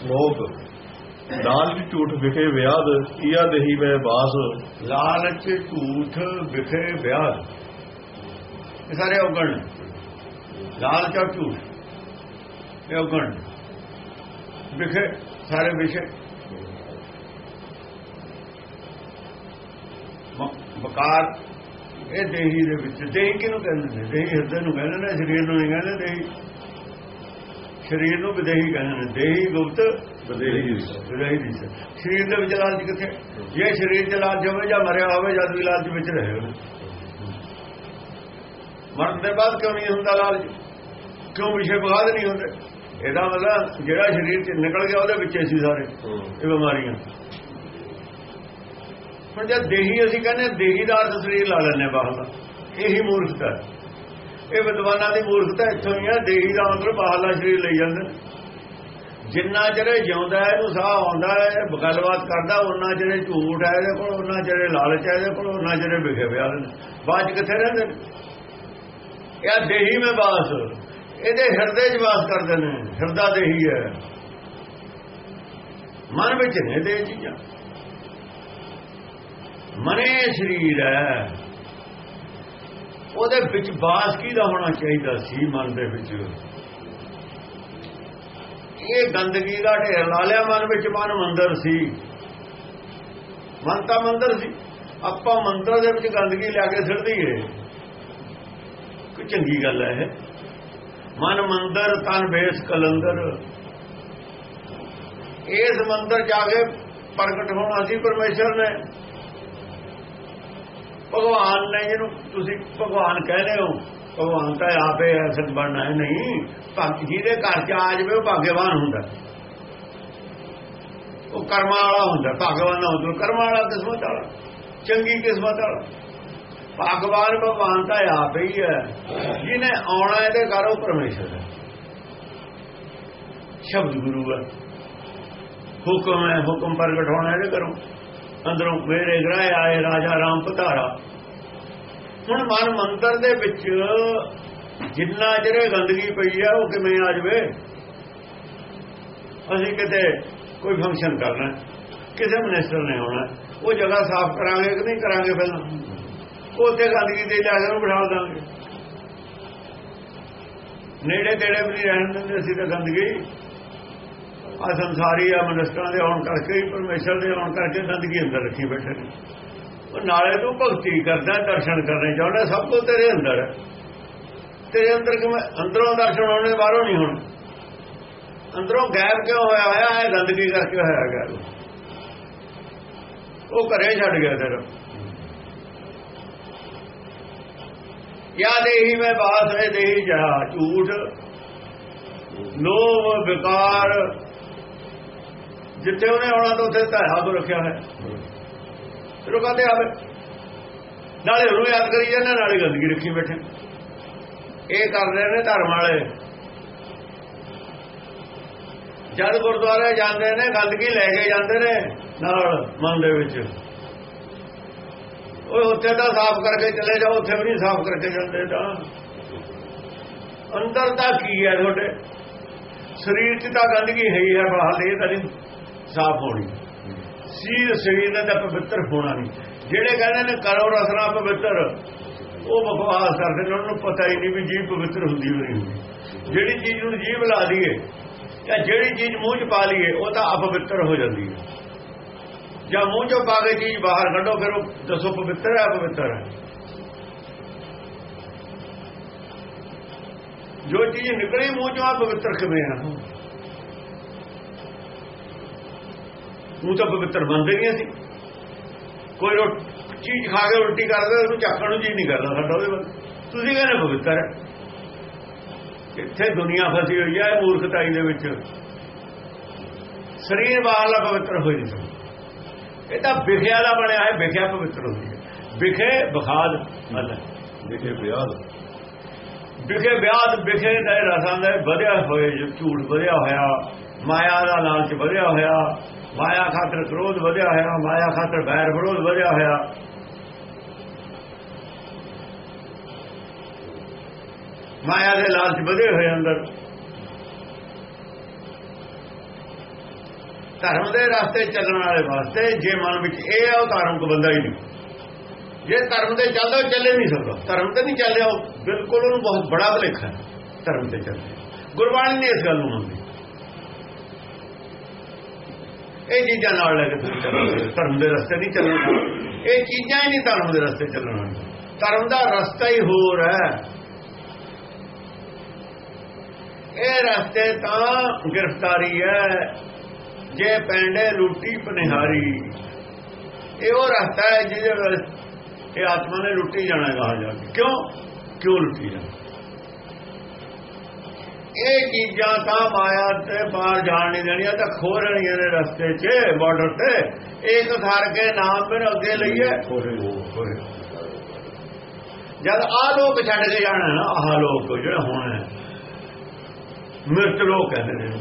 ਸਨੋਕ ਲਾਲਚ ਝੂਠ ਵਿਖੇ ਵਿਆਦ ਕੀਆ ਦੇਹੀ ਮੈਂ ਬਾਸ। ਲਾਲਚ ਝੂਠ ਵਿਖੇ ਵਿਆਹ ਇਹ ਸਾਰੇ ਔਗਣ ਨੇ। ਲਾਲਚ ਔਰ ਝੂਠ, ਇਹ ਔਗਣ ਵਿਖੇ, ਸਾਰੇ ਵਿਸ਼ੇ। ਬਕਾਰ ਇਹ ਦੇਹੀ ਦੇ ਵਿੱਚ। ਦੇਹੀ ਕਿਹਨੂੰ ਕਹਿੰਦੇ ਨੇ? ਦੇਹੀ ਹਿਰਦੇ ਨੂੰ ਕਹਿੰਦੇ ਨੇ, ਸਰੀਰ ਨੂੰ ਨਹੀਂ ਕਹਿੰਦੇ, ਦੇਹੀ। ਸਰੀਰ ਨੂੰ ਵਿਦੇਹੀ ਕਹਿੰਦੇ ਨੇ ਦੇਹੀ ਗੁਪਤ ਬਦੇਹੀ ਵਿਦੇਹੀ ਦੀ ਸਰੀਰ ਦੇ ਵਿੱਚ ਲਾਲਚ ਕਿੱਥੇ? ਜੇ ਸਰੀਰ ਚ ਲਾਲਚ ਹੋਵੇ ਜਾਂ ਮਰਿਆ ਹੋਵੇ ਜਦ ਵੀ ਲਾਲਚ ਵਿੱਚ ਰਹੇ ਮਰਨ ਦੇ ਬਾਅਦ ਕਿਉਂ ਨਹੀਂ ਹੁੰਦਾ ਲਾਲਚ ਕਿਉਂ ਵਿਸ਼ੇ ਬਾਅਦ ਨਹੀਂ ਹੁੰਦੇ? ਇਹਦਾ ਮਤਲਬ ਜਿਹੜਾ ਸਰੀਰ ਚ ਨਿਕਲ ਗਿਆ ਉਹਦੇ ਵਿੱਚ ਸੀ ਸਾਰੇ ਇਹ ਬਿਮਾਰੀਆਂ। ਹੁਣ ਜਦ ਦੇਹੀ ਅਸੀਂ ਕਹਿੰਦੇ ਦੇਹੀ ਦਾ ਅਰਥ ਸਰੀਰ ਲਾ ਲੈਂਦੇ ਹਾਂ ਬਾਹਰ ਦਾ। ਇਹੀ ਮੂਰਖਤਾ ਹੈ। ਇਹ ਵਿਦਵਾਨਾਂ ਦੀ ਮੂਰਖਤਾ ਇੱਥੋਂ ਹੀ ਹੈ ਦੇਹੀ ਦਾ ਮਤਲਬ ਬਾਹਰਲਾ ਸਰੀਰ ਲਈ ਜਾਂਦੇ। ਜਿੰਨਾ ਚਿਰ ਜਿਉਂਦਾ ਹੈ, ਇਹਨੂੰ ਸਾਹ ਆਉਂਦਾ ਹੈ ਗੱਲਬਾਤ ਕਰਦਾ ਉਹਨਾਂ ਚਿਰ ਝੂਠ ਹੈ ਇਹਦੇ ਕੋਲ ਉਹਨਾਂ ਚਿਰ ਲਾਲਚ ਹੈ ਇਹਦੇ ਕੋਲ ਉਹਨਾਂ ਚਿਰ ਵਿਖੇ ਵਿਆਹ ਨੇ ਬਾਅਦ 'ਚ ਕਿੱਥੇ ਰਹਿੰਦੇ ਨੇ? ਇਹ ਦੇਹੀ ਮੇ ਬਾਸ। ਇਹਦੇ ਹਿਰਦੇ 'ਚ ਵਾਸ ਕਰਦੇ ਨੇ। ਹਿਰਦਾ ਦੇਹੀ ਹੈ। ਮਨ ਵਿੱਚ ਨੇ ਦੇ ਚੀਜ਼ਾਂ। ਮਨੇ ਸਰੀਰ ਹੈ। ਉਹਦੇ ਵਿੱਚ ਬਾਸ ਦਾ ਹੋਣਾ ਚਾਹੀਦਾ ਸੀ ਮਨ ਦੇ ਵਿੱਚ? ਇਹ ਗੰਦਗੀ ਦਾ ਢੇਰ ਲਾ ਲਿਆ ਮਨ ਵਿੱਚ, ਮਨ ਮੰਦਰ ਸੀ। ਮਨ ਤਾਂ ਮੰਦਰ ਸੀ। ਆਪਾਂ ਮੰਦਰ ਦੇ ਵਿੱਚ ਗੰਦਗੀ ਲਿਆ ਕੇ ਸਿੱਟ ਦਈਏ। ਕੋਈ ਚੰਗੀ ਗੱਲ ਹੈ ਇਹ। ਮਨ ਮੰਦਰ ਤਨ ਬੇਸ ਕਲੰਦਰ। ਇਸ ਮੰਦਰ ਜਾ ਕੇ ਪ੍ਰਗਟ ਹੋਣਾ ਸੀ ਪਰਮੇਸ਼ਰ ਨੇ। ਭਗਵਾਨ ਨੇ ਜਿਹਨੂੰ ਤੁਸੀਂ ਭਗਵਾਨ ਕਹਿੰਦੇ ਹੋ। ਭਗਵਾਨ ਤਾਂ ਆਪੇ ਅਸਲ ਬਣਨਾ ਹੈ, ਨਹੀਂ। ਭਗਤ ਜਿਹਦੇ ਘਰ ਚ ਆ ਜਾਵੇ, ਉਹ ਭਾਗਵਾਨ ਹੁੰਦਾ। ਉਹ ਕਰਮਾਂ ਵਾਲਾ ਹੁੰਦਾ, ਭਾਗਵਾਨ ਹੁੰਦਾ। ਕਰਮਾਂ ਵਾਲਾ ਕਿਸਮਤ ਵਾਲਾ, ਚੰਗੀ ਕਿਸਮਤ ਵਾਲਾ। ਭਗਵਾਨ ਭਗਵਾਨ ਤਾਂ ਆਪ ਹੀ ਹੈ। ਜਿਹਨੇ ਆਉਣਾ ਇਹਦੇ ਘਰ, ਉਹ ਪਰਮੇਸ਼ਰ ਹੈ। ਸ਼ਬਦ ਗੁਰੂ ਹੈ। ਹੁਕਮ ਹੈ, ਹੁਕਮ ਪ੍ਰਗਟ ਹੋਣਾ ਇਹਦੇ ਕਰੋ ਅੰਦਰੋਂ ਮੇਰੇ ਗ੍ਰਹਿ ਆਏ ਰਾਜਾ ਰਾਮ ਪਧਾਰਾ ਹੁਣ ਮਨ ਮੰਤਰ ਦੇ ਵਿੱਚ ਜਿੰਨਾ ਜਿਹੜੇ ਗੰਦਗੀ ਪਈ ਆ, ਉਹ ਕਿਵੇਂ ਆ ਜਵੇ? ਅਸੀਂ ਕਿਤੇ ਕੋਈ ਫੰਕਸ਼ਨ ਕਰਨਾ ਕਿਸੇ ਮਿਨਿਸਟਰ ਨੇ ਆਉਣਾ ਉਹ ਜਗ੍ਹਾ ਸਾਫ਼ ਕਰਾਂਗੇ ਕਿ ਨਹੀਂ ਕਰਾਂਗੇ ਪਹਿਲਾਂ ਉੱਥੇ ਗੰਦਗੀ ਦੇ ਜਾ ਕੇ ਬਿਠਾ ਦਾਂਗੇ। ਨੇੜੇ ਤੇੜੇ ਵੀ ਨਹੀਂ ਰਹਿਣ ਦਿੰਦੇ ਅਸੀਂ ਤਾਂ ਗੰਦਗੀ। ਆ ਸੰਸਾਰੀ ਆ ਮਨੁੱਖਾਂ ਦੇ ਆਉਣ ਕਰਕੇ ਹੀ ਪਰਮੇਸ਼ਰ ਦੇ ਆਉਣ ਕਰਕੇ ਗੰਦਗੀ ਅੰਦਰ ਰੱਖੀ ਬੈਠੇ ਨੇ। ਉਹ ਨਾਲੇ ਤੂੰ ਭਗਤੀ ਕਰਦਾ, ਦਰਸ਼ਨ ਕਰਨੇ ਚਾਹੁੰਦਾ, ਸਭ ਕੁਝ ਤੇਰੇ ਅੰਦਰ ਹੈ ਤੇਰੇ ਅੰਦਰ ਕਿਵੇਂ? ਅੰਦਰੋਂ ਦਰਸ਼ਨ ਹੋਣੇ, ਬਾਹਰੋਂ ਨਹੀਂ ਹੋਣ। ਅੰਦਰੋਂ ਗਾਇਬ ਕਿਉਂ ਹੋਇਆ ਹੋਇਆ? ਹੈ ਗੰਦਗੀ ਕਰਕੇ ਹੋਇਆ ਗਿਆ। ਉਹ ਘਰੇ ਛੱਡ ਗਿਆ ਤੇਰਾ ਯਾ ਦੇਹੀ ਮੈਂ ਬਾਤ ਹੈ, ਦੇਹੀ ਜਾ ਝੂਠ। ਲੋਭ ਵਿਕਾਰ ਜਿੱਥੇ ਉਹਨੇ ਆਉਣਾ ਤਾਂ ਉੱਥੇ ਧਾਇਆ ਤੋਂ ਰੱਖਿਆ ਹੈ ਫਿਰ ਉਹ ਕਹਿੰਦੇ ਆਵੇ ਨਾਲੇ ਉਹਨੂੰ ਯਾਦ ਕਰੀ ਜਾਂਦੇ ਨਾਲੇ ਗੰਦਗੀ ਰੱਖੀ ਬੈਠੇ। ਇਹ ਕਰ ਰਹੇ ਨੇ ਧਰਮ ਵਾਲੇ। ਜਦ ਗੁਰਦੁਆਰੇ ਜਾਂਦੇ ਨੇ, ਗੰਦਗੀ ਲੈ ਕੇ ਜਾਂਦੇ ਨੇ ਨਾਲ ਮਨ ਦੇ ਵਿੱਚ। ਉਹ ਉੱਥੇ ਤਾਂ ਸਾਫ਼ ਕਰਕੇ ਚਲੇ ਜਾਓ, ਉੱਥੇ ਵੀ ਨਹੀਂ ਸਾਫ਼ ਕਰਕੇ ਜਾਂਦੇ ਤਾਂ। ਅੰਦਰ ਤਾਂ ਕੀ ਹੈ ਤੁਹਾਡੇ? ਸਰੀਰ 'ਚ ਤਾਂ ਗੰਦਗੀ ਹੈ ਹੀ ਹੈ, ਬਾਹਰ ਇਹ ਤਾਂ ਨਹੀਂ। ਸਾਫ਼ ਹੋਣੀ। ਸੀ ਸਰੀਰ ਨੇ ਤਾਂ ਪਵਿੱਤਰ ਹੋਣਾ ਨਹੀਂ। ਜਿਹੜੇ ਕਹਿੰਦੇ ਨੇ ਕਰੋ ਰਸਨਾ ਪਵਿੱਤਰ, ਉਹ ਬਕਵਾਸ ਕਰਦੇ ਨੇ। ਉਹਨਾਂ ਨੂੰ ਪਤਾ ਹੀ ਨਹੀਂ ਵੀ ਜੀਭ ਪਵਿੱਤਰ ਹੁੰਦੀ ਹੋਈ ਹੁੰਦੀ। ਜਿਹੜੀ ਚੀਜ਼ ਨੂੰ ਜੀਭ ਲਾ ਦਈਏ ਜਾਂ ਜਿਹੜੀ ਚੀਜ਼ ਮੂੰਹ 'ਚ ਪਾ ਲਈਏ, ਉਹ ਤਾਂ ਅਪਵਿੱਤਰ ਹੋ ਜਾਂਦੀ ਹੈ। ਜਾਂ ਮੂੰਹ 'ਚੋਂ ਪਾ ਕੇ ਚੀਜ਼ ਬਾਹਰ ਕੱਢੋ, ਫਿਰ ਉਹ ਦੱਸੋ ਪਵਿੱਤਰ ਹੈ ਅਪਵਿੱਤਰ ਹੈ? ਜੋ ਚੀਜ਼ ਨਿਕਲੀ ਮੂੰਹ 'ਚੋਂ ਆ ਪਵਿੱਤਰ ਕਿਵੇਂ ਆ ਉਹ ਤਾਂ ਪਵਿੱਤਰ ਬੰਦੇ ਨਹੀਂ ਸੀ ਕੋਈ ਰੋ- ਚੀਜ਼ ਖਾ ਕੇ ਉਲਟੀ ਕਰਦਾ ਉਹਨੂੰ ਚੱਕਣ ਨੂੰ ਜੀ ਨਹੀਂ ਕਰਦਾ ਸਾਡਾ ਉਹਦੇ ਵੱਲ। ਤੁਸੀਂ ਕਹਿੰਦੇ ਪਵਿੱਤਰ ਹੈ। ਇੱਥੇ ਦੁਨੀਆ ਫਸੀ ਹੋਈ ਹੈ ਮੂਰਖਤਾਈ ਦੇ ਵਿੱਚ। ਸਰੀਰ ਬਾਹਰਲਾ ਪਵਿੱਤਰ ਹੋਈ ਨਹੀਂ ਇਹ ਤਾਂ ਵਿਖਿਆ ਦਾ ਬਣਿਆ ਹੈ ਵਿਖਿਆ ਪਵਿੱਤਰ ਹੁੰਦੀ ਹੈ। ਵਿਖੇ ਬਖਾਦ ਅੱਲਾ ਵਿਖੇ ਵਿਆਦ। ਵਿਖੇ ਵਿਆਦ ਵਿਖੇ ਦੇ ਰਸਾਂ ਦੇ ਵਧਿਆ ਹੋਏ ਝੂਠ ਵਧਿਆ ਹੋਇਆ ਮਾਇਆ ਦਾ ਲਾਲਚ ਵਧਿਆ ਹੋਇਆ। ਮਾਇਆ ਖਾਤਰ ਕ੍ਰੋਧ ਵਧਿਆ ਹੋਇਆ, ਮਾਇਆ ਖਾਤਰ ਬੈਰ ਵਿਰੋਧ ਵਧਿਆ ਹੋਇਆ। ਮਾਇਆ ਦੇ ਲਾਲਚ ਵਧੇ ਹੋਏ ਅੰਦਰ। ਧਰਮ ਦੇ ਰਸਤੇ ਚੱਲਣ ਵਾਲੇ ਵਾਸਤੇ ਜੇ ਮਨ ਵਿੱਚ ਇਹ ਹੈ ਉਹ ਧਾਰਮਿਕ ਬੰਦਾ ਹੀ ਨਹੀਂ। ਜੇ ਧਰਮ ਤੇ ਚੱਲਦਾ ਚੱਲੇ ਨਹੀਂ ਸਕਦਾ। ਧਰਮ ਤੇ ਨਹੀਂ ਚੱਲਿਆ, ਉਹ ਬਿਲਕੁਲ ਉਹਨੂੰ ਬਹੁਤ ਬੜਾ ਭਲੇਖਾ ਹੈ, ਧਰਮ ਤੇ ਚੱਲਦੇ। ਗੁਰਬਾਣੀ ਨੇ ਇਸ ਗੱਲ ਨੂੰ ਮੰਨਦੀ। ਇਹ ਚੀਜ਼ਾਂ ਨਾਲ ਲੈ ਕੇ ਤੁਸੀਂ ਚੱਲੋਗੇ ਧਰਮ ਦੇ ਰਸਤੇ ਨਹੀਂ ਚੱਲਣਾ। ਇਹ ਚੀਜ਼ਾਂ ਹੀ ਨਹੀਂ ਧਰਮ ਦੇ ਰਸਤੇ ਚੱਲਣਾ। ਧਰਮ ਦਾ ਰਸਤਾ ਹੀ ਹੋਰ ਹੈ। ਇਹ ਰਸਤੇ ਤਾਂ ਗ੍ਰਿਫਤਾਰੀ ਹੈ। ਜੇ ਪੈਂਡੇ ਲੁੱਟੀ ਪਨਿਹਾਰੀ। ਇਹ ਉਹ ਰਸਤਾ ਹੈ ਜਿਹਦੇ ਇਹ ਆਤਮਾ ਨੇ ਲੁੱਟੀ ਜਾਣਾ ਕਹਾ ਜਾ ਕੇ। ਕਿਉਂ? ਕਿਉਂ ਲੁੱਟੀ ਜਾਣਾ? ਇਹ ਚੀਜ਼ਾਂ ਤਾਂ ਮਾਇਆ ਤੇ ਬਾਹਰ ਜਾਣ ਨਹੀਂ ਦੇਣੀਆਂ ਤਾਂ ਖੋਰਣੀਆਂ ਨੇ ਰਸਤੇ 'ਚ ਬਾਰਡਰ ਤੇ। ਇੱਕ ਥਾਰ ਕੇ ਨਾਮ ਫਿਰ ਅੱਗੇ ਲਈਏ। ਜਦ ਆ ਲੋਕ ਛੱਡ ਕੇ ਜਾਣਾ ਨਾ ਆਹ ਲੋਕ ਜਿਹੜਾ ਹੁਣ ਹੈ ਮਿਰਤ ਲੋਕ ਕਹਿੰਦੇ ਨੇ।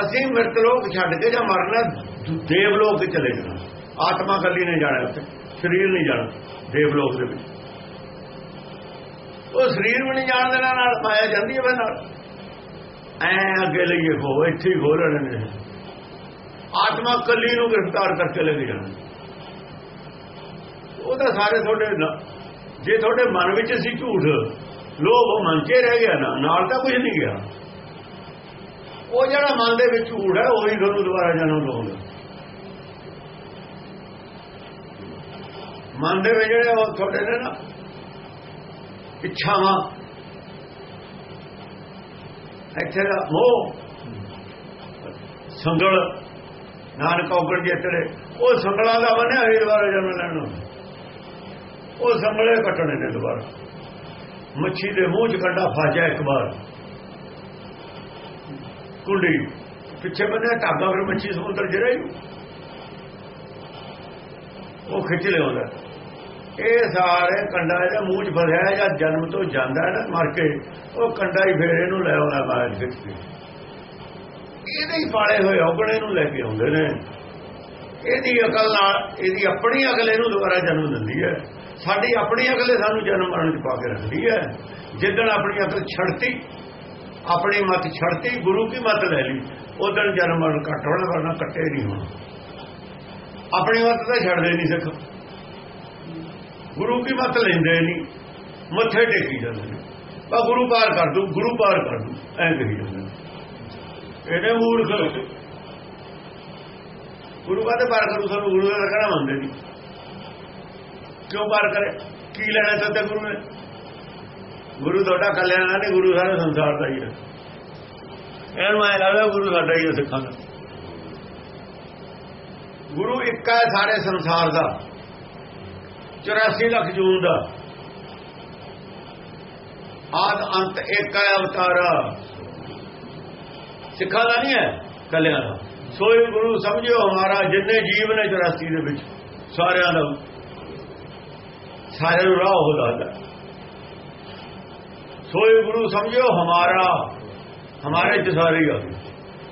ਅਸੀਂ ਮਿਰਤ ਲੋਕ ਛੱਡ ਕੇ ਜਾਂ ਮਰਨਾ ਦੇਵ ਲੋਕ ਚਲੇ ਜਾਣਾ। ਆਤਮਾ ਕੱਲੀ ਨਹੀਂ ਜਾਣਾ ਉੱਥੇ ਸਰੀਰ ਨਹੀਂ ਜਾਣਾ ਦੇਵ ਲੋਕ ਦੇ ਵਿੱਚ। ਉਹ ਸਰੀਰ ਵੀ ਨਹੀਂ ਜਾਣ ਦੇਣਾ ਨਾਲ ਮਾਇਆ ਜਾਂਦੀ ਹੈ ਨਾਲ। ਐ ਅੱਗੇ ਲਈਏ ਖੋ ਇੱਥੇ ਹੀ ਖੋਲਣ ਨੇ। ਆਤਮਾ ਕੱਲੀ ਨੂੰ ਗ੍ਰਿਫਤਾਰ ਕਰਕੇ ਲੈ ਕੇ ਜਾਣਾ। ਉਹ ਤਾਂ ਸਾਰੇ ਤੁਹਾਡੇ ਜੇ ਤੁਹਾਡੇ ਮਨ ਵਿੱਚ ਸੀ ਝੂਠ, ਲੋਭ ਉਹ ਮਨ 'ਚ ਰਹਿ ਗਿਆ ਨਾ, ਨਾਲ ਤਾਂ ਕੁਝ ਨਹੀਂ ਗਿਆ। ਉਹ ਜਿਹੜਾ ਮਨ ਦੇ ਵਿੱਚ ਝੂਠ ਹੈ, ਉਹੀ ਤੁਹਾਨੂੰ ਦੁਬਾਰਾ ਜਨਮ ਲਵਾਉਂਦਾ ਮਨ ਦੇ ਵਿੱਚ ਜਿਹੜੇ ਉਹ ਤੁਹਾਡੇ ਨੇ ਨਾ ਇੱਛਾਵਾਂ। ਇੱਥੇ ਦਾ ਮੋਹ, ਸੰਗਲ, ਨਾਨਕ ਔਗਣ ਜਿੱਤੜੇ ਉਹ ਸੰਗਲਾਂ ਦਾ ਬਣਿਆ ਹੋਈ ਦੁਬਾਰਾ ਜਨਮ ਲੈਣ ਨੂੰ। ਉਹ ਸੰਗਲੇ ਕੱਟਣੇ ਨੇ ਦੁਬਾਰਾ। ਮੱਛੀ ਦੇ ਮੂੰਹ 'ਚ ਕੰਡਾ ਫਾਜਾ ਇੱਕ ਵਾਰ। ਕੁੰਡੀ, ਪਿੱਛੇ ਬੰਨਿਆ ਧਾਗਾ, ਫਿਰ ਮੱਛੀ ਸਮੁੰਦਰ ਚ ਉਹ ਖਿੱਚ ਲਿਆਉਂਦਾ। ਇਹ ਸਾਰੇ ਕੰਡਾ ਇਹਦੇ ਮੂੰਹ 'ਚ ਫਸਿਆ ਜਾਂ ਜਨਮ ਤੋਂ ਜਾਂਦਾ ਹੈ ਨਾ, ਮਰ ਕੇ, ਉਹ ਕੰਡਾ ਹੀ ਫੇਰ ਇਹਨੂੰ ਲੈ ਆਉਂਦਾ ਬਾਹਰ ਖਿੱਚ ਕੇ ਇਹਦੇ ਹੀ ਪਾਲੇ ਹੋਏ ਔਗਣੇ ਨੂੰ ਲੈ ਕੇ ਆਉਂਦੇ ਨੇ। ਇਹਦੀ ਅਕਲ ਨਾਲ, ਇਹਦੀ ਆਪਣੀ ਅਕਲ ਇਹਨੂੰ ਦੁਬਾਰਾ ਜਨਮ ਦਿੰਦੀ ਹੈ। ਸਾਡੀ ਆਪਣੀ ਅਕਲ ਸਾਨੂੰ ਜਨਮ ਮਰਨ ਚ ਪਾ ਕੇ ਰੱਖਦੀ ਹੈ। ਜਿੱਦਣ ਆਪਣੀ ਅਕਲ ਛੱਡਤੀ, ਆਪਣੀ ਮਤ ਛੱਡਤੀ, ਗੁਰੂ ਕੀ ਮਤ ਲੈ ਲਈ ਉਦੋਂ ਜਨਮ ਮਰਨ ਘੱਟ ਹੋਣਾ, ਵਰਨਾ ਕੱਟੇ ਨਹੀਂ ਹੋਣਾ। ਆਪਣੀ ਮਤ ਤਾਂ ਛੱਡਦੇ ਨਹੀਂ ਸਿੱਖ। ਗੁਰੂ ਕੀ ਮਤ ਲੈਂਦੇ ਨਹੀਂ। ਮੱਥੇ ਟੇਕੀ ਜਾਂਦੇ ਨੇ। ਬਾ ਗੁਰੂ ਪਾਰ ਕਰ ਦੂ, ਗੁਰੂ ਪਾਰ ਕਰ ਦੂ, ਐਂ ਕਹੀ ਜਾਂਦੇ ਨੇ। ਇਹਨੇ ਮੂਰਖ ਗੁਰੂ ਕਾਹਦੇ ਪਾਰ ਕਰੂ? ਸਾਨੂੰ ਗੁਰੂ ਦਾ ਕਹਿਣਾ ਮੰਨਦੇ ਨਹੀਂ। ਕਿਉਂ ਪਾਰ ਕਰੇ? ਕੀ ਲੈਣਾ ਚਾਹਤੇ ਗੁਰੂ ਨੇ? ਗੁਰੂ ਤੁਹਾਡਾ ਕਲਿਆਣਾ ਨਹੀਂ ਗੁਰੂ ਸਾਰੇ ਸੰਸਾਰ ਦਾ ਹੀ ਹੈ ਇਹਨੂੰ ਐ ਲੱਗਦਾ ਗੁਰੂ ਸਾਡਾ ਹੀ ਹੈ ਸਿੱਖਾਂ ਦਾ। ਗੁਰੂ ਇੱਕ ਹੈ ਸਾਰੇ ਸੰਸਾਰ ਦਾ। 84 ਲੱਖ ਜੂਨ ਦਾ। ਆਦ ਅੰਤ ਇੱਕ ਹੈ ਅਵਤਾਰਾ। ਸਿੱਖਾਂ ਦਾ ਨਹੀਂ ਹੈ ਕਲਿਆਣ ਦਾ। ਸੋਈ ਗੁਰੂ ਸਮਝਿਓ ਹਮਾਰਾ ਜਿੰਨੇ ਜੀਵ ਨੇ 84 ਦੇ ਵਿੱਚ, ਸਾਰਿਆਂ ਦਾ। ਸਾਰਿਆਂ ਨੂੰ ਰਾਹ ਹੋ ਦੱਸਦਾ ਸੋਈ ਗੁਰੂ ਸਮਝਿਓ ਹਮਾਰਾ, ਹਮਾਰੇ ਚ ਸਾਰੇ ਹੀ ਆ। ਗਏ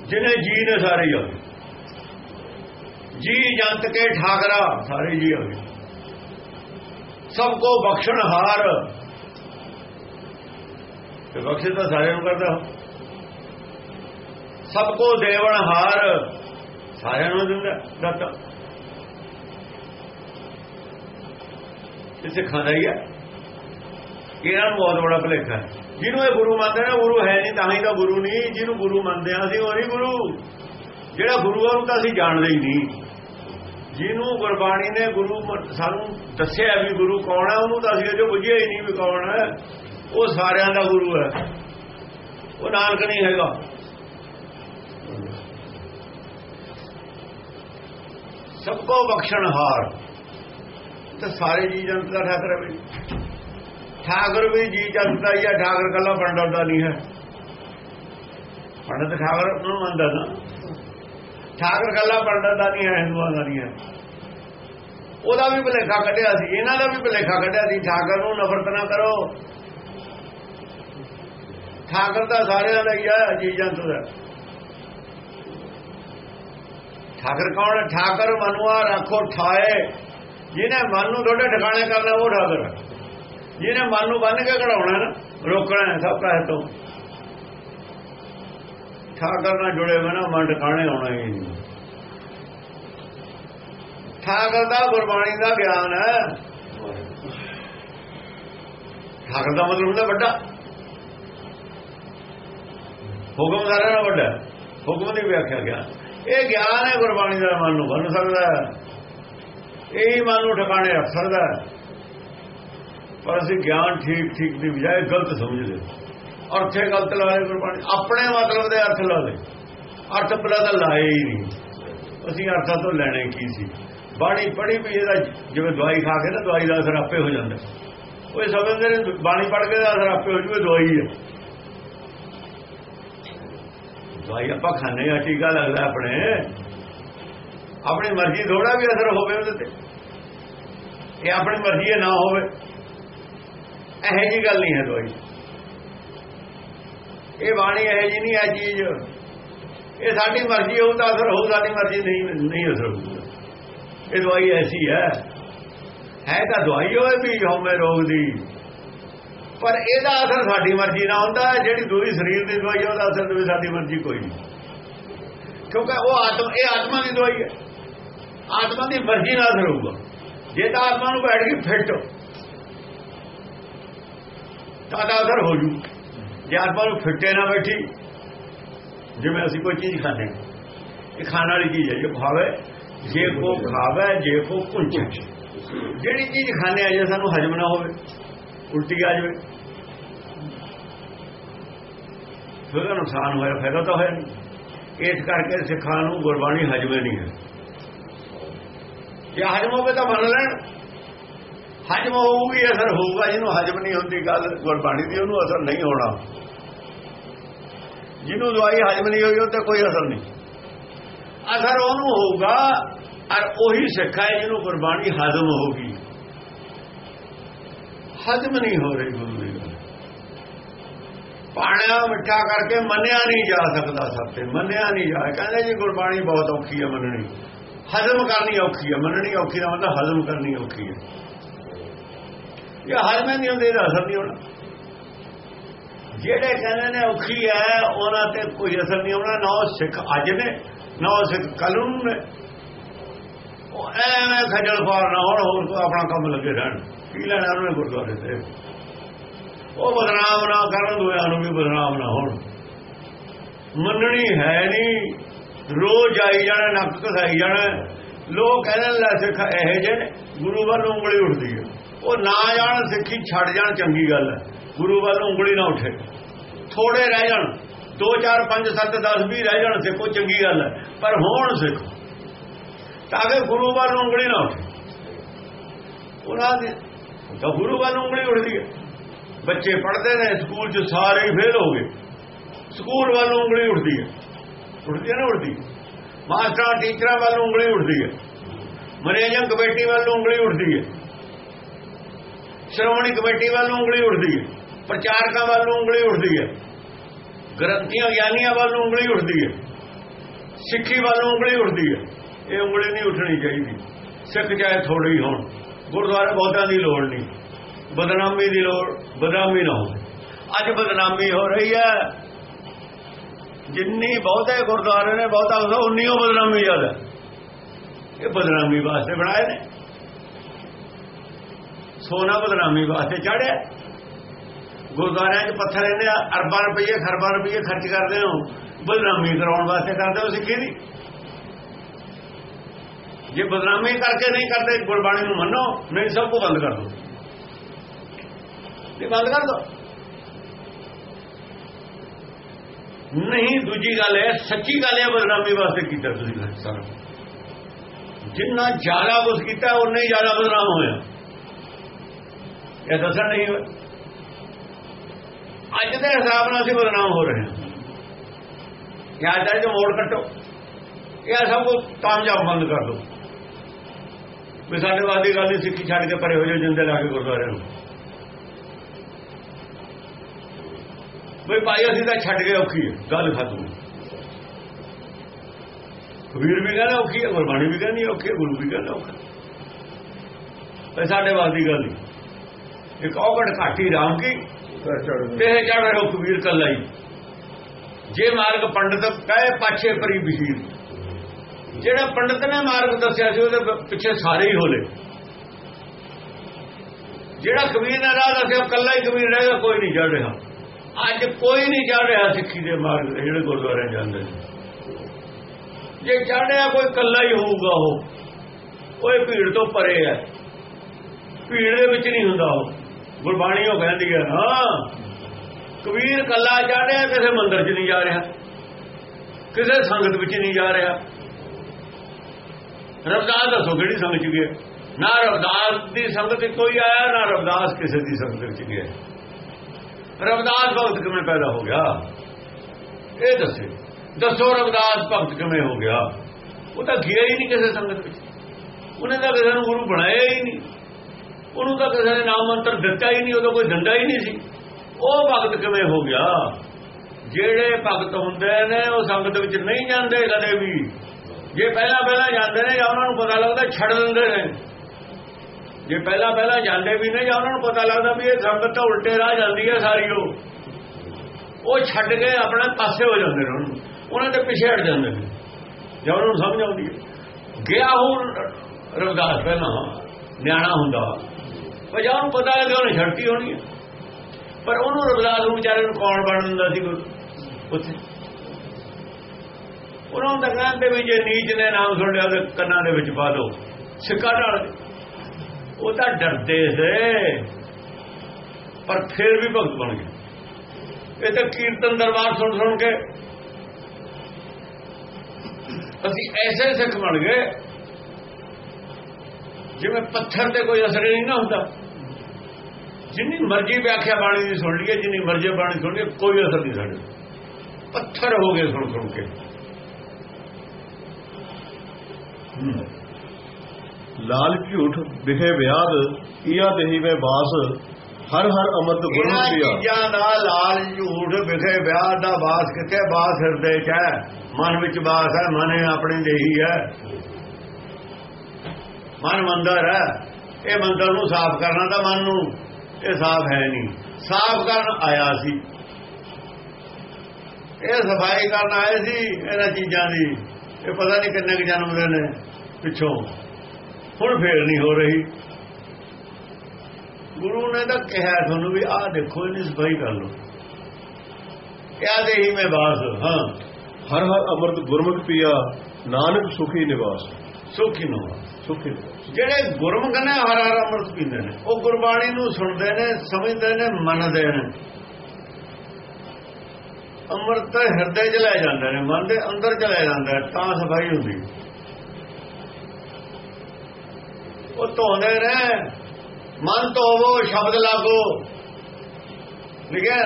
ਜਿਨੇ ਜੀ ਨੇ ਸਾਰੇ ਹੀ ਆ। ਗਏ ਜੀ ਜੰਤ ਕੇ ਠਾਕਰਾ, ਸਾਰੇ ਜੀ ਆ ਗਏ। ਸਭ ਕੋ ਬਖਸ਼ਣ ਹਾਰ ਤੇ ਬਖਸ਼ੇ ਤਾਂ ਸਾਰਿਆਂ ਨੂੰ ਕਰਦਾ ਸਭ ਕੋ ਦੇਵਣ ਹਾਰ ਸਾਰਿਆਂ ਨੂੰ ਦਿੰਦਾ ਦਾਤਾ ਇਸੇ ਖਾਣਾ ਹੀ ਹੈ ਇਹਨਾਂ ਨੂੰ ਬਹੁਤ ਬੜਾ ਭਲੇਖਾ ਹੈ ਜਿਹਨੂੰ ਇਹ ਗੁਰੂ ਮੰਨਦੇ ਨੇ ਗੁਰੂ ਹੈ ਨਹੀਂ ਤਾਂ ਹੀ ਤਾਂ ਗੁਰੂ ਨਹੀਂ ਜਿਹਨੂੰ ਗੁਰੂ ਮੰਨਦੇ ਆ ਅਸੀਂ ਉਹ ਨਹੀਂ ਗੁਰੂ ਜਿਹੜਾ ਗੁਰੂ ਆ ਉਹਨੂੰ ਤਾਂ ਅਸੀਂ ਜਾਣਦੇ ਹੀ ਨਹੀਂ ਜਿਹਨੂੰ ਗੁਰਬਾਣੀ ਨੇ ਗੁਰੂ ਸਾਨੂੰ ਦੱਸਿਆ ਵੀ ਗੁਰੂ ਕੌਣ ਹੈ, ਉਹਨੂੰ ਤਾਂ ਅਸੀਂ ਅਜੇ ਬੁੱਝਿਆ ਹੀ ਨਹੀਂ ਵੀ ਕੌਣ ਹੈ। ਉਹ ਸਾਰਿਆਂ ਦਾ ਗੁਰੂ ਹੈ। ਉਹ ਨਾਨਕ ਨਹੀਂ ਹੈਗਾ। ਸਭ ਕੋ ਬਖਸ਼ਣ ਹਾਰ। ਤੇ ਸਾਰੇ ਜੀ ਜੰਤ ਦਾ ਠਾਕਰ ਹੈ ਵੀ। ਠਾਕਰ ਵੀ ਜੀ ਜੰਤ ਦਾ ਹੀ ਹੈ, ਠਾਕਰ ਕੱਲਾ ਪੰਡਤ ਦਾ ਨਹੀਂ ਹੈ। ਪੰਡਤ ਠਾਕਰ ਨੂੰ ਮੰਨਦਾ ਨਾ। ਠਾਕਰ ਕੱਲਾ ਪੰਡਤ ਦਾ ਨਹੀਂ ਹੈ, ਹਿੰਦੂਆਂ ਦਾ ਨਹੀਂ ਹੈ। ਉਹਦਾ ਵੀ ਭਲੇਖਾ ਕੱਢਿਆ ਸੀ, ਇਹਨਾਂ ਦਾ ਵੀ ਭਲੇਖਾ ਕੱਢਿਆ ਸੀ, ਠਾਕਰ ਨੂੰ ਨਫ਼ਰਤ ਨਾ ਕਰੋ। ਠਾਕਰ ਦਾ ਸਾਰਿਆਂ ਦਾ ਹੀ ਹੈ ਜੀ ਜੰਤ ਦਾ। ਠਾਕਰ ਕੌਣ ਹੈ? ਠਾਕਰ ਮਨੁਆ ਰੱਖੋ ਠਾਏ। ਜਿਹਨੇ ਮਨ ਨੂੰ ਤੁਹਾਡੇ ਠਿਕਾਣੇ ਕਰਨਾ, ਉਹ ਠਾਕਰ ਜਿਹਨੇ ਮਨ ਨੂੰ ਬੰਨ ਕੇ ਕਢਾਉਣਾ ਨਾ, ਰੋਕਣਾ ਸਭ ਕਾਹੇ ਤੋਂ। ਠਾਕਰ ਨਾਲ ਜੁੜੇ ਹੋਏ ਨਾ ਮਨ ਟਿਕਾਣੇ ਆਉਣਾ ਹੀ ਨਹੀਂ। ਠਾਕਰ ਦਾ ਗੁਰਬਾਣੀ ਦਾ ਗਿਆਨ ਹੈ। ਠਾਕਰ ਦਾ ਮਤਲਬ ਹੁੰਦਾ ਵੱਡਾ। ਹੁਕਮ ਨਾਲ ਵੱਡਾ। ਹੁਕਮ ਦੀ ਵਿਆਖਿਆ ਗਿਆ। ਇਹ ਗਿਆਨ ਹੈ ਗੁਰਬਾਣੀ ਦਾ, ਮਨ ਨੂੰ ਬੰਨ ਸਕਦਾ ਹੈ। ਇਹ ਮਨ ਨੂੰ ਠਿਕਾਣੇ ਰੱਖ ਸਕਦਾ ਹੈ। ਪਰ ਅਸੀਂ ਗਿਆਨ ਠੀਕ ਠੀਕ ਦੀ ਬਜਾਏ ਗਲਤ ਸਮਝਦੇ ਅਰਥੇ ਗਲਤ ਲਾਏ ਗੁਰਬਾਣੀ। ਆਪਣੇ ਮਤਲਬ ਦੇ ਅਰਥ ਲਾ ਲਏ। ਅਰਥ ਪਲਾ ਤਾਂ ਲਾਏ ਹੀ ਨਹੀਂ। ਅਸੀਂ ਅਰਥਾਂ ਤੋਂ ਲੈਣੇ ਕੀ ਸੀ? ਬਾਣੀ ਪੜ੍ਹੀ ਵੀ ਇਹਦਾ ਜਿਵੇਂ ਦਵਾਈ ਖਾ ਕੇ ਨਾ ਦਵਾਈ ਦਾ ਅਸਰ ਆਪੇ ਹੋ ਜਾਂਦਾ। ਉਹ ਇਹ ਸਮਝਦੇ ਨੇ ਬਾਣੀ ਪੜ੍ਹ ਕੇ ਦਾ ਅਸਰ ਆਪੇ ਹੋ ਜੂਵੇ ਦਵਾਈ ਹੈ ਦਵਾਈ ਆਪਾਂ ਖਾਣੇ ਆ ਟੀਕਾ ਲੱਗਦਾ ਆਪਣੇ। ਆਪਣੀ ਮਰਜ਼ੀ ਥੋੜਾ ਵੀ ਅਸਰ ਹੋਵੇ ਉਹਦੇ ਤੇ। ਇਹ ਆਪਣੀ ਮਰਜ਼ੀ ਨਾ ਹੋਵੇ। ਇਹੋ ਜੀ ਗੱਲ ਨਹੀਂ ਹੈ ਦਵਾਈ। ਇਹ ਬਾਣੀ ਇਹੋ ਜੀ ਨਹੀਂ ਹੈ ਚੀਜ਼। ਇਹ ਸਾਡੀ ਮਰਜ਼ੀ ਹੋਊ ਤਾਂ ਅਸਰ ਹੋਊ, ਸਾਡੀ ਮਰਜ਼ੀ ਨਹੀਂ ਨਹੀਂ ਅਸਰ ਹੋਊਗਾ ਇਹ ਦਵਾਈ ਐਸੀ ਹੈ। ਹੈ ਤਾਂ ਦਵਾਈ ਹੋਏ ਵੀ ਹਉਮੈ ਰੋਗ ਦੀ। ਪਰ ਇਹਦਾ ਅਸਰ ਸਾਡੀ ਮਰਜ਼ੀ ਨਾਲ ਹੁੰਦਾ ਜਿਹੜੀ ਦੂਰੀ ਸਰੀਰ ਦੀ ਦਵਾਈ ਹੈ, ਉਹਦਾ ਅਸਰ ਵੀ ਸਾਡੀ ਮਰਜ਼ੀ ਕੋਈ ਨਹੀਂ। ਕਿਉਂਕਿ ਉਹ ਆਤਮ ਇਹ ਆਤਮਾ ਦੀ ਦਵਾਈ ਹੈ। ਆਤਮਾ ਦੀ ਮਰਜ਼ੀ ਨਾਲ ਅਸਰ ਹੋਊਗਾ। ਜੇ ਤਾਂ ਆਤਮਾ ਨੂੰ ਬੈਠ ਕੇ ਫਿੱਟ ਤਾਂ ਅਸਰ ਹੋ ਜੂ। ਜੇ ਆਤਮਾ ਨੂੰ ਫਿੱਟੇ ਨਾ ਬੈਠੀ, ਜਿਵੇਂ ਅਸੀਂ ਕੋਈ ਚੀਜ਼ ਖਾਂਦੇ ਹਾਂ, ਇਹ ਖਾਣ ਵਾਲੀ ਚੀਜ਼ ਹੈ, ਜੇ ਖਾਵੇ, ਜੇ ਕੋ ਖਾਵੇ, ਜੇ ਕੋ ਕੁੰਚੇ ਜਿਹੜੀ ਚੀਜ਼ ਖਾਣੇ ਆ ਜੇ ਸਾਨੂੰ ਹਜਮ ਨਾ ਹੋਵੇ, ਉਲਟੀ ਆ ਜਾਵੇ। ਫਿਰ ਉਹਦਾ ਨੁਕਸਾਨ ਹੋਇਆ, ਫਾਇਦਾ ਤਾਂ ਹੋਇਆ ਨਹੀਂ। ਇਸ ਕਰਕੇ ਸਿੱਖਾਂ ਨੂੰ ਗੁਰਬਾਣੀ ਹਜਮੇ ਨਹੀਂ ਹੈ। ਜੇ ਹਜਮ ਹੋਵੇ ਤਾਂ ਮੰਨ ਲੈਣ। ਹਜਮ ਹੋਊਗੀ, ਅਸਰ ਹੋਊਗਾ, ਜਿਹਨੂੰ ਹਜਮ ਨਹੀਂ ਹੁੰਦੀ ਗੱਲ, ਗੁਰਬਾਣੀ ਦੀ ਉਹਨੂੰ ਅਸਰ ਨਹੀਂ ਹੋਣਾ। ਜਿਹਨੂੰ ਦਵਾਈ ਹਜਮ ਨਹੀਂ ਹੋਈ ਉਹ ਤੇ ਕੋਈ ਅਸਰ ਨਹੀਂ। ਅਸਰ ਉਹਨੂੰ ਹੋਊਗਾ, ਔਰ ਉਹੀ ਸਿੱਖਾ ਹੈ ਜਿਹਨੂੰ ਗੁਰਬਾਣੀ ਹਜਮ ਹੋਊਗੀ। ਹਜਮ ਨਹੀਂ ਹੋ ਰਹੀ ਗੁਰੂ ਦੀ ਗੱਲ। ਪਾਣਿਆ ਮਿੱਠਾ ਕਰਕੇ ਮੰਨਿਆ ਨਹੀਂ ਜਾ ਸਕਦਾ ਸਭ ਤੇ, ਮੰਨਿਆ ਨਹੀਂ ਜਾ ਕਹਿੰਦੇ ਜੀ ਗੁਰਬਾਣੀ ਬਹੁਤ ਔਖੀ ਹੈ ਮੰਨਣੀ। ਹਜਮ ਕਰਨੀ ਔਖੀ ਹੈ, ਮੰਨਣੀ ਔਖੀ ਦਾ ਮਤਲਬ ਹਜਮ ਕਰਨੀ ਔਖੀ ਹੈ। ਇਹ ਹਜਮ ਨਹੀਂ ਹੁੰਦੇ, ਇਹਦਾ ਅਸਰ ਨਹੀਂ ਹੋਣਾ। ਜਿਹੜੇ ਕਹਿੰਦੇ ਨੇ ਔਖੀ ਹੈ, ਉਹਨਾਂ ਤੇ ਕੋਈ ਅਸਰ ਨਹੀਂ ਹੋਣਾ, ਨਾ ਉਹ ਸਿੱਖ ਅੱਜ ਨੇ, ਨਾ ਉਹ ਸਿੱਖ ਕੱਲ ਨੂੰ ਨੇ। ਉਹ ਐਵੇਂ ਖੱਜਲ ਖੁਆਰ ਨਾ ਹੋਣ, ਹੋਰ ਆਪਣਾ ਕੰਮ ਲੱਗੇ ਰਹਿਣ। ਕੀ ਲੈਣਾ ਉਹਨੇ ਗੁਰਦੁਆਰੇ ਤੇ? ਉਹ ਬਦਨਾਮ ਨਾ ਕਰਨ ਦੋਆਂ ਨੂੰ ਵੀ ਬਦਨਾਮ ਨਾ ਹੋਣ। ਮੰਨਣੀ ਹੈ ਨਹੀਂ। ਰੋਜ਼ ਆਈ ਜਾਣਾ, ਨੱਕ ਘਸਾਈ ਜਾਣਾ। ਲੋਕ ਕਹਿੰਦੇ ਲੈ ਸਿੱਖ, ਇਹ ਜਿਹੇ ਗੁਰੂ ਵੱਲ ਉਂਗਲੀ ਉੱਠਦੀ ਹੈ। ਉਹ ਨਾ ਜਾਣ, ਸਿੱਖੀ ਛੱਡ ਜਾਣ, ਚੰਗੀ ਗੱਲ ਹੈ। ਗੁਰੂ ਵੱਲ ਉਂਗਲੀ ਨਾ ਉੱਠੇ। ਥੋੜੇ ਰਹਿ ਜਾਣ 2 4 5 7 10 20 ਰਹਿ ਜਾਣ, ਸਿੱਖੋ, ਚੰਗੀ ਗੱਲ ਹੈ। ਪਰ ਹੋਣ ਸਿੱਖ। ਤਾਂ ਕਿ ਗੁਰੂ ਵੱਲ ਉਂਗਲੀ ਨਾ ਉੱਠੇ। ਉਹਨਾਂ ਦੇ ਤਾਂ ਗੁਰੂ ਵੱਲ ਉਂਗਲੀ ਉੱਠਦੀ ਹੈ। ਬੱਚੇ ਪੜ੍ਹਦੇ ਨੇ, ਸਕੂਲ 'ਚ ਸਾਰੇ ਹੀ ਫੇਲ ਹੋ ਗਏ। ਸਕੂਲ ਵੱਲ ਉਂਗਲੀ ਉੱਠਦੀ ਹੈ। ਉੱਠਦੀ ਹੈ ਨਾ ਉੱਠਦੀ ਮਾਸਟਰਾਂ, ਟੀਚਰਾਂ ਵੱਲ ਉਂਗਲੀ ਉੱਠਦੀ ਹੈ। ਮੈਨੇਜਿੰਗ ਕਮੇਟੀ ਵੱਲ ਉਂਗਲੀ ਉੱਠਦੀ ਹੈ। ਸ਼੍ਰੋਮਣੀ ਕਮੇਟੀ ਵੱਲ ਉਂਗਲੀ ਉੱਠਦੀ ਹੈ, ਪ੍ਰਚਾਰਕਾਂ ਵੱਲ ਉਂਗਲੀ ਉੱਠਦੀ ਹੈ, ਗ੍ਰੰਥੀਆਂ, ਗਿਆਨੀਆਂ ਵੱਲ ਉਂਗਲੀ ਉੱਠਦੀ ਹੈ, ਸਿੱਖੀ ਵੱਲ ਉਂਗਲੀ ਉੱਠਦੀ ਹੈ। ਇਹ ਉਂਗਲੀ ਨਹੀਂ ਉੱਠਣੀ ਚਾਹੀਦੀ। ਸਿੱਖ ਚਾਹੇ ਥੋੜੇ ਹੀ ਹੋਣ, ਗੁਰਦੁਆਰੇ ਬਹੁਤਾਂ ਦੀ ਲੋੜ ਨਹੀਂ। ਬਦਨਾਮੀ ਦੀ ਲੋੜ, ਬਦਨਾਮੀ ਨਾ ਹੋਵੇ। ਅੱਜ ਬਦਨਾਮੀ ਹੋ ਰਹੀ ਹੈ। ਜਿੰਨੀ ਬਹੁਤੇ ਗੁਰਦੁਆਰੇ ਨੇ, ਬਹੁਤਾ ਉਨੀ ਉਹ ਬਦਨਾਮੀ ਜ਼ਿਆਦਾ ਇਹ ਬਦਨਾਮੀ ਵਾਸਤੇ ਬਣਾਏ ਨੇ। ਸੋਨਾ ਬਦਨਾਮੀ ਵਾਸਤੇ ਚੜਿਆ ਗੁਰਦੁਆਰਿਆਂ 'ਚ ਪੱਥਰ ਇਹਨੇ ਅਰਬਾਂ ਰੁਪਏ ਖਰਬਾਂ ਰੁਪਏ ਖਰਚ ਕਰਦੇ ਹੋ। ਬਦਨਾਮੀ ਕਰਾਉਣ ਵਾਸਤੇ ਕਰਦੇ ਹੋ ਸਿੱਖੀ ਦੀ ਜੇ ਬਦਨਾਮੀ ਕਰਕੇ ਨਹੀਂ ਕਰਦੇ ਗੁਰਬਾਣੀ ਨੂੰ ਮੰਨੋ ਨਹੀਂ ਸਭ ਕੁ ਬੰਦ ਕਰ ਦੋ ਇਹ ਬੰਦ ਕਰ ਦੋ ਨਹੀਂ ਦੂਜੀ ਗੱਲ ਹੈ ਸੱਚੀ ਗੱਲ ਹੈ ਬਦਨਾਮੀ ਵਾਸਤੇ ਕੀਤਾ ਤੁਸੀਂ। ਸਾਰਾ। ਜਿੰਨਾ ਜ਼ਿਆਦਾ ਕੁਝ ਕੀਤਾ ਉਨਾ ਹੀ ਜ਼ਿਆਦਾ ਬਦਨਾਮ ਹੋਇਆ। ਇਹ ਦੱਸਣ ਨਹੀਂ ਹੋਇਆ ਅੱਜ ਦੇ ਹਿਸਾਬ ਨਾਲ ਅਸੀਂ ਬਦਨਾਮ ਹੋ ਰਹੇ ਹਾਂ। ਯਾਦ ਹੈ ਜੋ ਮੋੜ ਕੱਟੋ। ਇਹ ਸਭ ਕੁਝ ਕਾਮਯਾਬ ਬੰਦ ਕਰ ਦਿਓ। ਵੀ ਸਾਡੇ ਵਾਦੀ ਗੱਲ ਨਹੀਂ, ਸਿੱਖੀ ਛੱਡ ਕੇ ਪਰੇ ਹੋ ਜਾਓ, ਜਿੰਦੇ ਲਾ ਕੇ ਗੁਰਦੁਆਰੇ ਨੂੰ। ਵੀ ਭਾਈ, ਅਸੀਂ ਤਾਂ ਛੱਡ ਕੇ ਔਖੀ ਹੈ ਗੱਲ ਖਤਮ। ਕਬੀਰ ਵੀ ਕਹਿੰਦਾ ਔਖੀ ਹੈ ਗੁਰਬਾਣੀ ਵੀ ਕਹਿੰਦੀ ਔਖੀ ਗੁਰੂ ਵੀ ਕਹਿੰਦਾ ਔਖਾ। ਇਹ ਸਾਡੇ ਵਾਦੀ ਗੱਲ ਨਹੀਂ। ਇੱਕ ਔਗੜ ਘਾਟੀ ਰਾਮ ਕੀ? ਤੇ ਚੜ ਰਿਹਾ ਕਬੀਰ ਕੱਲਾ ਹੀ ਜੇ ਮਾਰਗ ਪੰਡਤ ਕਹੇ ਪਾਛੇ ਪਰੀ ਬਹੀਰ ਜਿਹੜਾ ਪੰਡਤ ਨੇ ਮਾਰਗ ਦੱਸਿਆ ਸੀ ਉਹਦੇ ਪਿੱਛੇ ਸਾਰੇ ਹੀ ਹੋਲੇ। ਜਿਹੜਾ ਕਬੀਰ ਨੇ ਰਾਹ ਦੱਸਿਆ ਕੱਲਾ ਹੀ ਕਬੀਰ ਰਹੇਗਾ ਕੋਈ ਨਹੀਂ ਚੜ ਰਿਹਾ। ਅੱਜ ਕੋਈ ਨਹੀਂ ਚੜ ਰਿਹਾ ਸਿੱਖੀ ਦੇ ਮਾਰਗ ਤੇ ਜਿਹੜੇ ਗੁਰਦੁਆਰੇ ਜਾਂਦੇ ਨੇ। ਜੇ ਚੜਿਆ ਕੋਈ ਕੱਲਾ ਹੀ ਹੋਊਗਾ ਉਹ। ਇਹ ਭੀੜ ਤੋਂ ਪਰੇ ਹੈ। ਭੀੜ ਦੇ ਵਿੱਚ ਨਹੀਂ ਹੁੰਦਾ ਉਹ। ਗੁਰਬਾਣੀ ਉਹ ਕਹਿੰਦੀ ਹੈ, ਹਾਂ, ਕਬੀਰ ਕੱਲਾ ਰਿਹਾ, ਕਿਸੇ ਮੰਦਰ 'ਚ ਨਹੀਂ ਜਾ ਰਿਹਾ, ਕਿਸੇ ਸੰਗਤ ਵਿੱਚ ਨਹੀਂ ਜਾ ਰਿਹਾ। ਰਵਦਾਸ ਦੱਸੋ ਕਿਹੜੀ ਸੰਗਤ 'ਚ ਗਿਆ? ਨਾ ਰਵਦਾਸ ਦੀ ਸੰਗਤ 'ਚ ਕੋਈ ਆਇਆ, ਨਾ ਰਵਦਾਸ ਕਿਸੇ ਦੀ ਸੰਗਤ ਵਿੱਚ ਗਿਆ। ਰਵਦਾਸ ਭਗਤ ਕਿਵੇਂ ਪੈਦਾ ਹੋ ਗਿਆ? ਇਹ ਦੱਸੇ। ਦੱਸੋ ਰਵਦਾਸ ਭਗਤ ਕਿਵੇਂ ਹੋ ਗਿਆ? ਉਹ ਤਾਂ ਗਿਆ ਹੀ ਨਹੀਂ ਕਿਸੇ ਸੰਗਤ ਵਿੱਚ। ਉਹਨੇ ਤਾਂ ਕਿਸੇ ਨੂੰ ਗੁਰੂ ਬਣਾਇਆ ਹੀ ਨਹੀਂ। ਉਹਨੂੰ ਤਾਂ ਕਿਸੇ ਨੇ ਨਾਮ ਮੰਤਰ ਦਿੱਤਾ ਹੀ ਨਹੀਂ, ਉਹਦਾ ਕੋਈ ਡੰਡਾ ਹੀ ਨਹੀਂ ਸੀ। ਉਹ ਭਗਤ ਕਿਵੇਂ ਹੋ ਗਿਆ? ਜਿਹੜੇ ਭਗਤ ਹੁੰਦੇ ਨੇ, ਉਹ ਸੰਗਤ ਵਿੱਚ ਨਹੀਂ ਜਾਂਦੇ ਕਦੇ ਵੀ। ਜੇ ਪਹਿਲਾਂ ਪਹਿਲਾਂ ਜਾਂਦੇ ਨੇ, ਜਾਂ ਉਹਨਾਂ ਨੂੰ ਪਤਾ ਲੱਗਦਾ ਛੱਡ ਦਿੰਦੇ ਨੇ। ਜੇ ਪਹਿਲਾਂ ਪਹਿਲਾਂ ਜਾਂਦੇ ਵੀ ਨੇ, ਜਾਂ ਉਹਨਾਂ ਨੂੰ ਪਤਾ ਲੱਗਦਾ ਵੀ ਇਹ ਸੰਗਤ ਤਾਂ ਉਲਟੇ ਰਾਹ ਜਾਂਦੀ ਹੈ ਸਾਰੀ ਉਹ। ਉਹ ਛੱਡ ਕੇ ਆਪਣੇ ਪਾਸੇ ਹੋ ਜਾਂਦੇ ਨੇ ਉਹਨੂੰ। ਉਹਨਾਂ ਦੇ ਪਿੱਛੇ ਹਟ ਜਾਂਦੇ ਨੇ। ਜਾਂ ਉਹਨਾਂ ਨੂੰ ਸਮਝ ਆਉਂਦੀ ਹੈ। ਗਿਆ ਹੁਣ ਰਵਦਾਸ, ਪਹਿਲਾਂ ਨਿਆਣਾ ਹੁੰਦਾ। ਪਰ ਉਹਨੂੰ ਪਤਾ ਹੈ ਕਿ ਉਹਨੇ ਛੱਡਤੀ ਹੋਣੀ ਹੈ। ਪਰ ਉਹਨੂੰ ਰਵਦਾਸ ਨੂੰ ਵਿਚਾਰੇ ਨੂੰ ਕੌਣ ਬਣ ਦਿੰਦਾ ਸੀ ਗੁਰੂ ਉੱਥੇ। ਉਹਨਾਂ ਦਾ ਤਾਂ ਕਹਿੰਦੇ ਵੀ ਜੇ ਨੀਚ ਨੇ ਨਾਮ ਸੁਣ ਲਿਆ ਤੇ ਕੰਨਾਂ ਦੇ ਵਿੱਚ ਪਾ ਦੋ। ਸਿੱਕਾ ਢਾਲ ਉਹ ਤਾਂ ਡਰਦੇ ਸੇ। ਪਰ ਫਿਰ ਵੀ ਭਗਤ ਬਣ ਗਏ। ਇਹ ਤਾਂ ਕੀਰਤਨ ਦਰਬਾਰ ਸੁਣ ਸੁਣ ਕੇ ਅਸੀਂ ਐਸੇ ਸਿੱਖ ਬਣ ਗਏ ਜਿਵੇਂ ਪੱਥਰ ਤੇ ਕੋਈ ਅਸਰ ਨਹੀਂ ਨਾ ਹੁੰਦਾ। ਜਿੰਨੀ ਮਰਜ਼ੀ ਵਿਆਖਿਆ ਬਾਣੀ ਦੀ ਸੁਣ ਲਈਏ ਜਿੰਨੀ ਮਰਜ਼ੀ ਬਾਣੀ ਸੁਣ ਲਈਏ ਕੋਈ ਅਸਰ ਨਹੀਂ ਸਾਡੇ ਪੱਥਰ ਹੋ ਗਏ ਸੁਣ ਸੁਣ ਕੇ। ਲਾਲ ਝੂਠ ਵਿਖੇ ਵਿਆਦ ਕੀਆ ਦੇਹੀ ਮੈਂ ਬਾਸ ਹਰ ਹਰ ਅਮਰਤ ਗੁਰੂ ਪਿਆ ਚੀਜ਼ਾਂ ਦਾ ਲਾਲ ਝੂਠ ਵਿਖੇ ਵਿਆਹ ਦਾ ਬਾਸ ਕਿੱਥੇ? ਬਾਸ ਹਿਰਦੇ 'ਚ ਹੈ। ਮਨ ਵਿੱਚ ਬਾਸ ਹੈ ਮਨ ਆਪਣੀ ਦੇਹੀ ਹੈ। ਮਨ ਮੰਦਰ ਹੈ। ਇਹ ਮੰਦਰ ਨੂੰ ਸਾਫ਼ ਕਰਨਾ ਤਾਂ ਮਨ ਨੂੰ। ਇਹ ਸਾਫ਼ ਹੈ ਨਹੀਂ। ਸਾਫ਼ ਕਰਨ ਆਇਆ ਸੀ। ਇਹ ਸਫ਼ਾਈ ਕਰਨ ਆਏ ਸੀ ਇਹਨਾਂ ਚੀਜ਼ਾਂ ਦੀ। ਇਹ ਪਤਾ ਨਹੀਂ ਕਿੰਨੇ ਕੁ ਜਨਮ ਦੇ ਨੇ ਪਿੱਛੋਂ। ਹੁਣ ਫੇਰ ਨਹੀਂ ਹੋ ਰਹੀ। ਗੁਰੂ ਨੇ ਤਾਂ ਕਿਹਾ ਤੁਹਾਨੂੰ ਵੀ ਆਹ ਦੇਖੋ ਇਹਦੀ ਸਫ਼ਾਈ ਕਰ ਲਓ। ਕਿਆ ਦੇਹੀ ਮੈਂ ਬਾਸ ਹਾਂ। ਹਰ ਹਰ ਅੰਮ੍ਰਿਤ ਗੁਰਮੁਖ ਪੀਆ, ਨਾਨਕ ਸੁਖੀ ਨਿਵਾਸ। ਸੁਖੀ ਨੂੰ। ਸੁਖੀ ਜਿਹੜੇ ਗੁਰਮੁਖ ਨੇ ਹਰ ਹਰ ਅੰਮ੍ਰਿਤ ਪੀਂਦੇ ਨੇ ਉਹ ਗੁਰਬਾਣੀ ਨੂੰ ਸੁਣਦੇ ਨੇ ਸਮਝਦੇ ਨੇ ਮੰਨਦੇ ਨੇ। ਅੰਮ੍ਰਿਤ ਹਿਰਦੇ 'ਚ ਲੈ ਜਾਂਦੇ ਨੇ ਮਨ ਦੇ ਅੰਦਰ ਚਲੇ ਜਾਂਦਾ ਤਾਂ ਸਫ਼ਾਈ ਹੁੰਦੀ। ਉਹ ਧੋਂਦੇ ਨੇ ਮਨ ਧੋਵੋ ਸ਼ਬਦ ਲਾਗੋ। ਲਿਖਿਆ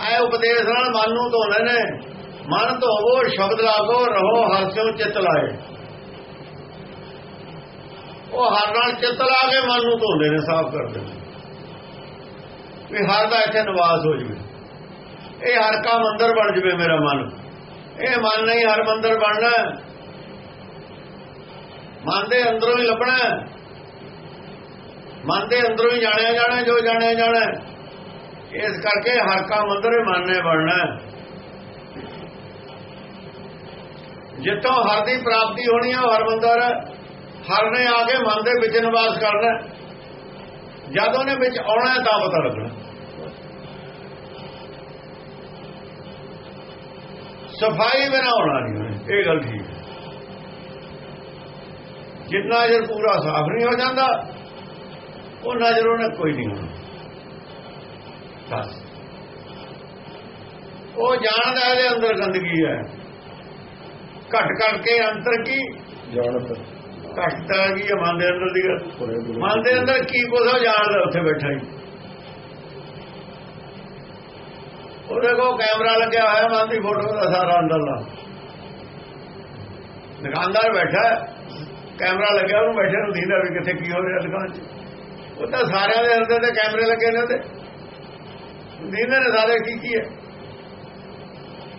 ਆਏ ਉਪਦੇਸ਼ ਨਾਲ ਮਨ ਨੂੰ ਧੋਂਦੇ ਨੇ। ਮਨ ਧੋਵੋ, ਸ਼ਬਦ ਲਾਗੋ, ਰਹੋ ਹਰਸਿਓ ਚਿੱਤ ਲਾਏ। ਉਹ ਹਰ ਨਾਲ ਚਿੱਤ ਲਾ ਕੇ ਮਨ ਨੂੰ ਧੋਂਦੇ ਨੇ, ਸਾਫ਼ ਕਰਦੇ ਨੇ। ਵੀ ਹਰ ਦਾ ਇੱਥੇ ਨਿਵਾਸ ਹੋ ਜਵੇ। ਇਹ ਹਰ ਕਾ ਮੰਦਰ ਬਣ ਜਵੇ ਮੇਰਾ ਮਨ। ਇਹ ਮਨ ਨਹੀਂ ਹਰ ਮੰਦਰ ਬਣਨਾ। ਮਨ ਦੇ ਅੰਦਰੋਂ ਹੀ ਲੱਭਣਾ ਮਨ ਦੇ ਅੰਦਰੋਂ ਹੀ ਜਾਣਿਆ ਜਾਣਾ, ਜੋ ਜਾਣਿਆ ਜਾਣਾ ਇਸ ਕਰਕੇ ਹਰ ਕਾ ਮੰਦਰ ਹੀ ਮਨ ਨੇ ਬਣਨਾ ਜਿੱਥੋਂ ਹਰ ਦੀ ਪ੍ਰਾਪਤੀ ਹੋਣੀ ਹੈ ਉਹ ਹਰ ਮੰਦਰ ਹਰ ਨੇ ਆ ਕੇ ਮਨ ਦੇ ਵਿੱਚ ਨਿਵਾਸ ਕਰਨਾ। ਜਦ ਉਹਨੇ ਵਿੱਚ ਆਉਣਾ ਤਾਂ ਪਤਾ ਲੱਗਣਾ। ਸਫ਼ਾਈ ਬਿਨਾ ਆਉਣਾ ਨਹੀਂ ਇਹ ਗੱਲ ਠੀਕ ਹੈ। ਜਿੰਨਾ ਜਰ ਪੂਰਾ ਸਾਫ਼ ਨਹੀਂ ਹੋ ਜਾਂਦਾ ਉਹ ਨਜ਼ਰ ਉਹਨੇ ਕੋਈ ਨਹੀਂ ਹੋਣਾ। ਬਸ। ਉਹ ਜਾਣਦਾ ਇਹਦੇ ਅੰਦਰ ਗੰਦਗੀ ਹੈ। ਘਟ ਘਟ ਕੇ ਅੰਦਰ ਕੀ? ਜਾਣਤ। ਘਟਦਾ ਕੀ ਹੈ ਮਨ ਦੇ ਅੰਦਰ ਦੀ ਗੱਲ? ਮਨ ਦੇ ਅੰਦਰ ਕੀ ਕੁਝ ਜਾਣਦਾ ਉੱਥੇ ਬੈਠਾ ਹੀ? ਉਹਦੇ ਕੋਲ ਕੈਮਰਾ ਲੱਗਿਆ ਹੋਇਆ ਮਨ ਦੀ ਫੋਟੋ ਦਾ ਸਾਰਾ ਅੰਦਰਲਾ। ਦੁਕਾਨਦਾਰ ਬੈਠਾ ਕੈਮਰਾ ਲੱਗਿਆ ਉਹਨੂੰ ਬੈਠੇ ਨੂੰ ਦੀਦਾ ਵੀ ਕਿੱਥੇ ਕੀ ਹੋ ਰਿਹਾ ਦੁਕਾਨ 'ਚ। ਉਹ ਤਾਂ ਸਾਰਿਆਂ ਦੇ ਹਿਰਦੇ ਤੇ ਕੈਮਰੇ ਲੱਗੇ ਨੇ ਉਹਦੇ। ਦੀਦੇ ਨੇ ਸਾਰੇ ਕੀ ਕੀ ਹੈ?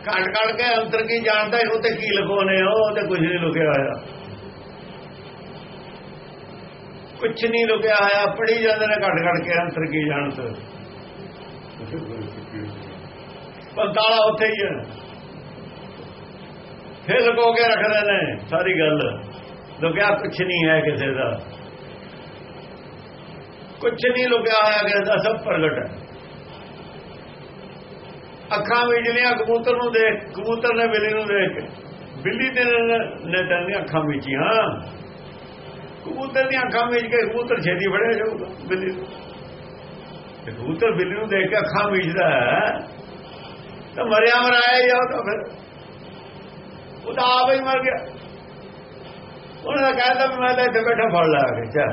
ਕੱਟ ਕੱਟ ਕੇ ਅੰਦਰ ਕੀ ਜਾਣਦਾ ਹੈ ਤੇ ਕੀ ਲਗਾਉਣੇ ਉਹ ਤੇ ਕੁਝ ਨਹੀਂ ਲੁਕਿਆ ਹੋਇਆ। ਕੁਛ ਨਹੀਂ ਲੁਕਿਆ ਹੋਇਆ ਪੜੀ ਜਾਂਦੇ ਨੇ ਘਟ ਘਟ ਕੇ ਅੰਤਰ ਕੀ ਜਾਣਤ ਪੰਤਾਲਾ ਉੱਥੇ ਹੀ ਹੈ। ਫਿਰ ਲੁਕੋ ਕੇ ਰੱਖਦੇ ਨੇ, ਸਾਰੀ ਗੱਲ। ਲੁਕਿਆ ਕੁਛ ਨਹੀਂ ਹੈ ਕਿਸੇ ਦਾ। ਕੁਛ ਨਹੀਂ ਲੁਕਿਆ ਹੋਇਆ ਕਿਸੇ ਦਾ, ਸਭ ਪ੍ਰਗਟ ਹੈ। ਅੱਖਾਂ ਵਿਚਲੀਆਂ ਕਬੂਤਰ ਨੂੰ ਦੇਖ, ਕਬੂਤਰ ਨੇ ਬਿੱਲੀ ਨੂੰ ਦੇਖ ਬਿੱਲੀ ਨੇ ਨੇ ਤੇਰੀਆਂ ਅੱਖਾਂ ਵਿਚੀਆਂ ਕਬੂਤਰ ਦੀਆਂ ਅੱਖਾਂ ਵਿੱਚ ਕੇ ਕਬੂਤਰ ਛੇਤੀ ਫੜਿਆ ਜਾਊਗਾ ਬਿੱਲੀ ਕਬੂਤਰ ਬਿੱਲੀ ਨੂੰ ਦੇਖ ਕੇ ਅੱਖਾਂ ਵਿਚਦਾ ਹੈ। ਤਾਂ ਮਰਿਆ ਮਰਾਇਆ ਹੀ ਆ ਉਹ ਤਾਂ ਫਿਰ। ਉਹ ਤਾਂ ਆਪ ਹੀ ਮਰ ਗਿਆ। ਉਹਨਾਂ ਦਾ ਕਹਿੰਦਾ ਵੀ ਮੈਂ ਤਾਂ ਇੱਥੇ ਬੈਠਾ ਫੜ ਲਾ ਕੇ ਚਾ